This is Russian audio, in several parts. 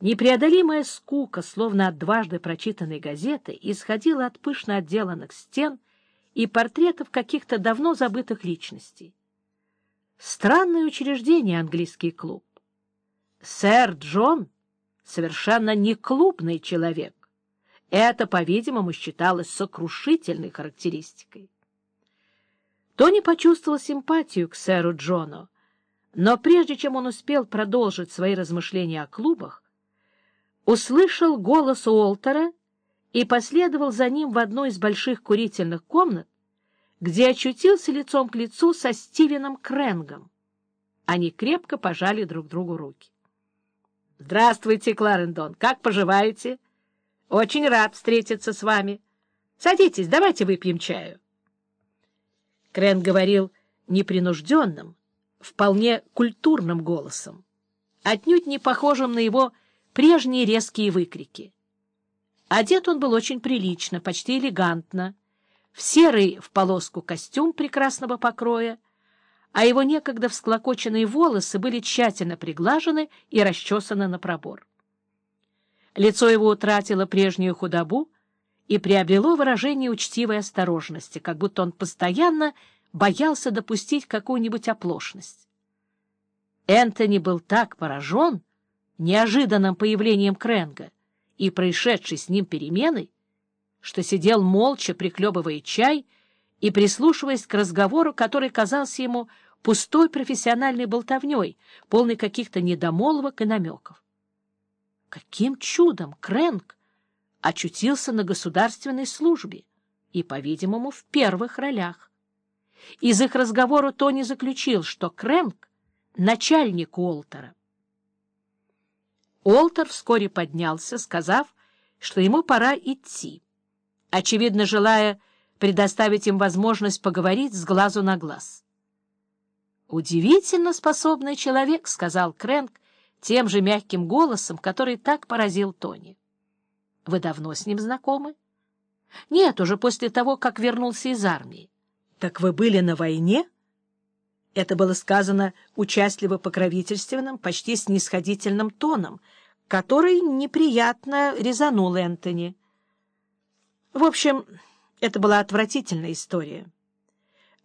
Непреодолимая скука, словно от дважды прочитанной газеты, исходила от пышно отделанных стен и портретов каких-то давно забытых личностей. Странное учреждение английский клуб. Сэр Джон совершенно не клубный человек. Это, по-видимому, считалось сокрушительной характеристикой. Тони почувствовал симпатию к сэру Джону, но прежде чем он успел продолжить свои размышления о клубах, услышал голос Уолтера и последовал за ним в одну из больших курительных комнат, где очутился лицом к лицу со Стивеном Кренгом. Они крепко пожали друг другу руки. — Здравствуйте, Кларендон. Как поживаете? — Очень рад встретиться с вами. Садитесь, давайте выпьем чаю. Крен говорил непринужденным, вполне культурным голосом, отнюдь не похожим на его прежние резкие выкрики. Одет он был очень прилично, почти элегантно, в серый в полоску костюм прекрасного покроя, а его некогда всклокоченные волосы были тщательно приглажены и расчесаны на пробор. Лицо его утратило прежнюю худобу и приобрело выражение учтивой осторожности, как будто он постоянно боялся допустить какую-нибудь оплошность. Энтони был так поражен неожиданным появлением Кренга и происшедшей с ним переменой, что сидел молча, приклебывая чай и прислушиваясь к разговору, который казался ему пустой профессиональной болтовней, полной каких-то недомолвок и намеков. Каким чудом Крэнк очутился на государственной службе и, по-видимому, в первых ролях. Из их разговора Тони заключил, что Крэнк — начальник Уолтера. Уолтер вскоре поднялся, сказав, что ему пора идти, очевидно, желая предоставить им возможность поговорить с глазу на глаз. «Удивительно способный человек», — сказал Крэнк тем же мягким голосом, который так поразил Тони. «Вы давно с ним знакомы?» «Нет, уже после того, как вернулся из армии». «Так вы были на войне?» Это было сказано участливо-покровительственным, почти снисходительным тоном, который неприятно резанул Энтони. В общем, это была отвратительная история.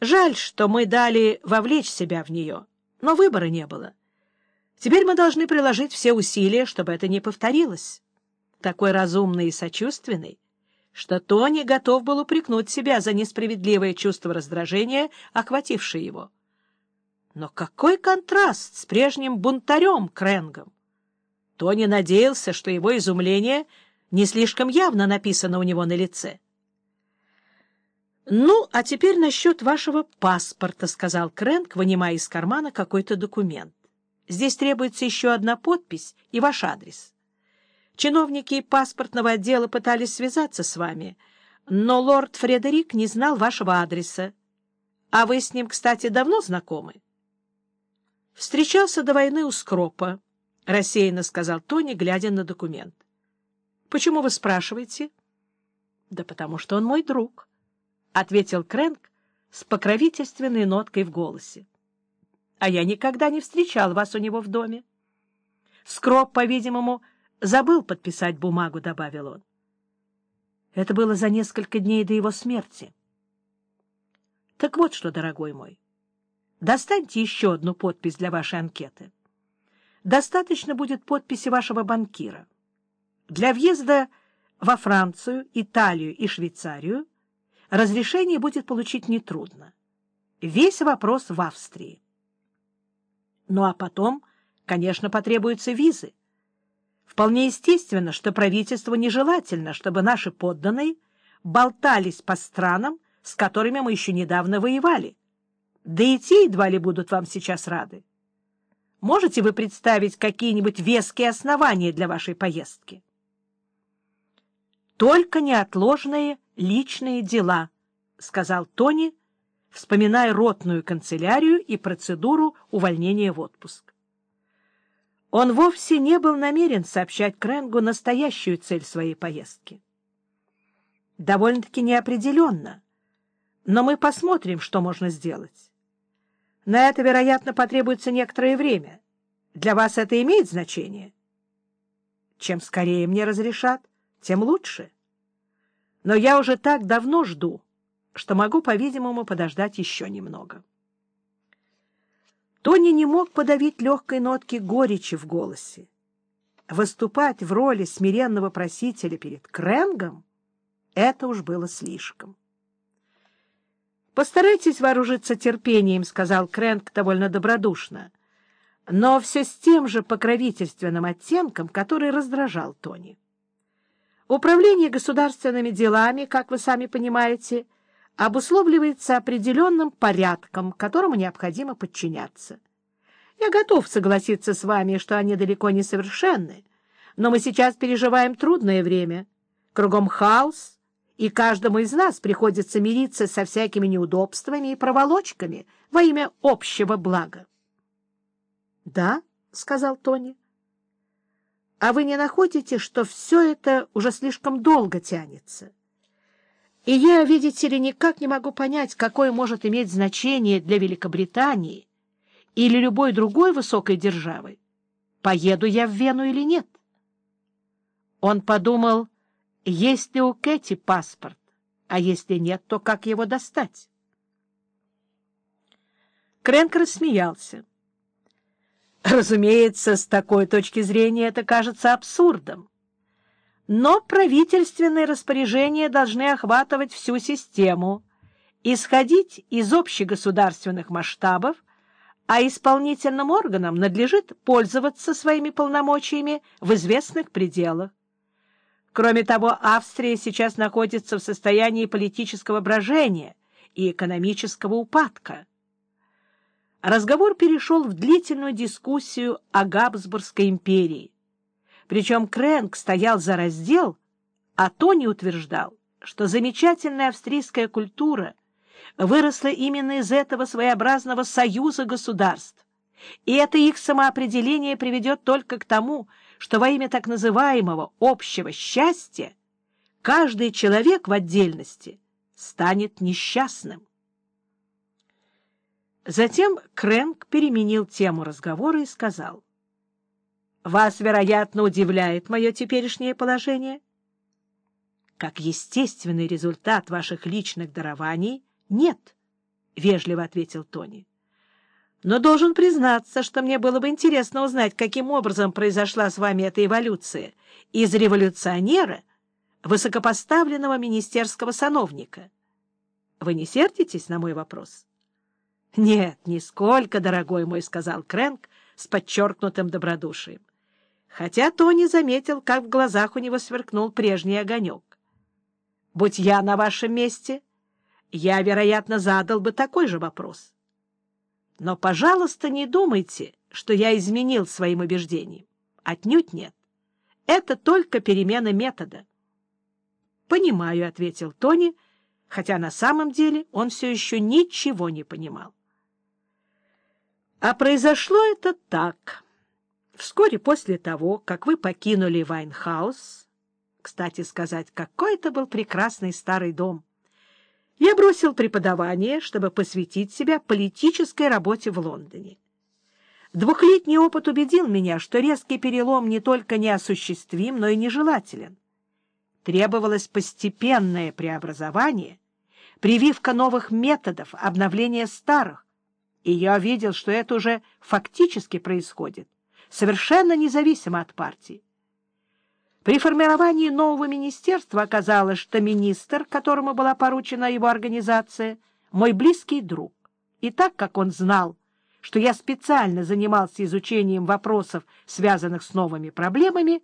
Жаль, что мы дали вовлечь себя в нее, но выбора не было. Теперь мы должны приложить все усилия, чтобы это не повторилось. Такой разумный и сочувственный, что Тони готов был упрекнуть себя за несправедливое чувство раздражения, охватившее его. Но какой контраст с прежним бунтарем Кренгом! Тони надеялся, что его изумление не слишком явно написано у него на лице. «Ну, а теперь насчет вашего паспорта», — сказал Крэнк, вынимая из кармана какой-то документ. «Здесь требуется еще одна подпись и ваш адрес. Чиновники паспортного отдела пытались связаться с вами, но лорд Фредерик не знал вашего адреса. А вы с ним, кстати, давно знакомы?» «Встречался до войны у Скропа», — рассеянно сказал Тони, глядя на документ. «Почему вы спрашиваете?» «Да потому что он мой друг». — ответил Крэнк с покровительственной ноткой в голосе. — А я никогда не встречал вас у него в доме. Скроб, по-видимому, забыл подписать бумагу, — добавил он. Это было за несколько дней до его смерти. Так вот что, дорогой мой, достаньте еще одну подпись для вашей анкеты. Достаточно будет подписи вашего банкира. Для въезда во Францию, Италию и Швейцарию разрешение будет получить нетрудно. Весь вопрос в Австрии. Ну а потом, конечно, потребуются визы. Вполне естественно, что правительству нежелательно, чтобы наши подданные болтались по странам, с которыми мы еще недавно воевали. Да и те едва ли будут вам сейчас рады. Можете вы представить какие-нибудь веские основания для вашей поездки? Только неотложные личные дела, — сказал Тони, вспоминая ротную канцелярию и процедуру увольнения в отпуск. Он вовсе не был намерен сообщать Кренгу настоящую цель своей поездки. Довольно-таки неопределенно, но мы посмотрим, что можно сделать. На это, вероятно, потребуется некоторое время. Для вас это имеет значение? Чем скорее мне разрешат, тем лучше. Но я уже так давно жду, что могу, по-видимому, подождать еще немного. Тони не мог подавить легкой нотки горечи в голосе. Выступать в роли смиренного просителя перед Кренгом — это уж было слишком. «Постарайтесь вооружиться терпением», — сказал Крэнк довольно добродушно, но все с тем же покровительственным оттенком, который раздражал Тони. Управление государственными делами, как вы сами понимаете, обусловливается определенным порядком, которому необходимо подчиняться. Я готов согласиться с вами, что они далеко не совершенны, но мы сейчас переживаем трудное время. Кругом хаос, и каждому из нас приходится мириться со всякими неудобствами и проволочками во имя общего блага. — Да, — сказал Тони. — А вы не находите, что все это уже слишком долго тянется? И я, видите ли, никак не могу понять, какое может иметь значение для Великобритании или любой другой высокой державы, поеду я в Вену или нет. Он подумал, есть ли у Кэти паспорт, а если нет, то как его достать? Крэнк рассмеялся. Разумеется, с такой точки зрения это кажется абсурдом. Но правительственные распоряжения должны охватывать всю систему, исходить из общегосударственных масштабов, а исполнительным органам надлежит пользоваться своими полномочиями в известных пределах. Кроме того, Австрия сейчас находится в состоянии политического брожения и экономического упадка. Разговор перешел в длительную дискуссию о Габсбургской империи. Причем Крэнк стоял за раздел, а Тони утверждал, что замечательная австрийская культура выросла именно из этого своеобразного союза государств, и это их самоопределение приведет только к тому, что во имя так называемого общего счастья каждый человек в отдельности станет несчастным. Затем Крэнк переменил тему разговора и сказал, «Вас, вероятно, удивляет мое теперешнее положение?» «Как естественный результат ваших личных дарований, нет», — вежливо ответил Тони. Но должен признаться, что мне было бы интересно узнать, каким образом произошла с вами эта эволюция из революционера, высокопоставленного министерского сановника. Вы не сердитесь на мой вопрос? — Нет, нисколько, дорогой мой, — сказал Крэнк с подчеркнутым добродушием. Хотя Тони заметил, как в глазах у него сверкнул прежний огонек. — Будь я на вашем месте, я, вероятно, задал бы такой же вопрос. Но, пожалуйста, не думайте, что я изменил своим убеждениям. Отнюдь нет. Это только перемена метода. «Понимаю», — ответил Тони, хотя на самом деле он все еще ничего не понимал. А произошло это так. Вскоре после того, как вы покинули Вайнхаус, кстати сказать, какой это был прекрасный старый дом, я бросил преподавание, чтобы посвятить себя политической работе в Лондоне. Двухлетний опыт убедил меня, что резкий перелом не только неосуществим, но и нежелателен. Требовалось постепенное преобразование, прививка новых методов, обновление старых, и я видел, что это уже фактически происходит, совершенно независимо от партии. При формировании нового министерства оказалось, что министр, которому была поручена его организация, мой близкий друг. И так как он знал, что я специально занимался изучением вопросов, связанных с новыми проблемами,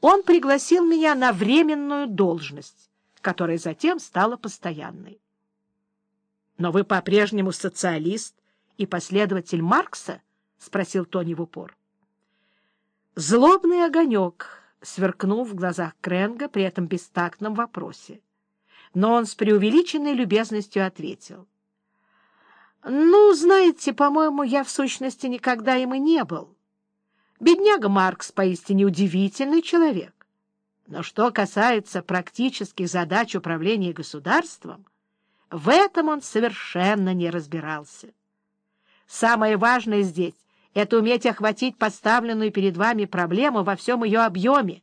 он пригласил меня на временную должность, которая затем стала постоянной. «Но вы по-прежнему социалист и последователь Маркса?» — спросил Тони в упор. Злобный огонек сверкнув в глазах Кренга при этом бестактном вопросе. Но он с преувеличенной любезностью ответил. «Ну, знаете, по-моему, я в сущности никогда им и не был. Бедняга Маркс поистине удивительный человек. Но что касается практических задач управления государством, в этом он совершенно не разбирался. Самое важное здесь это уметь охватить поставленную перед вами проблему во всем ее объеме,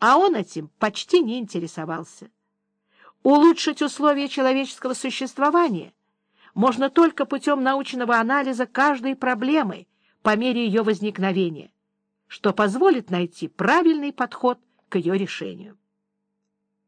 а он этим почти не интересовался. Улучшить условия человеческого существования можно только путем научного анализа каждой проблемы по мере ее возникновения, что позволит найти правильный подход к ее решению.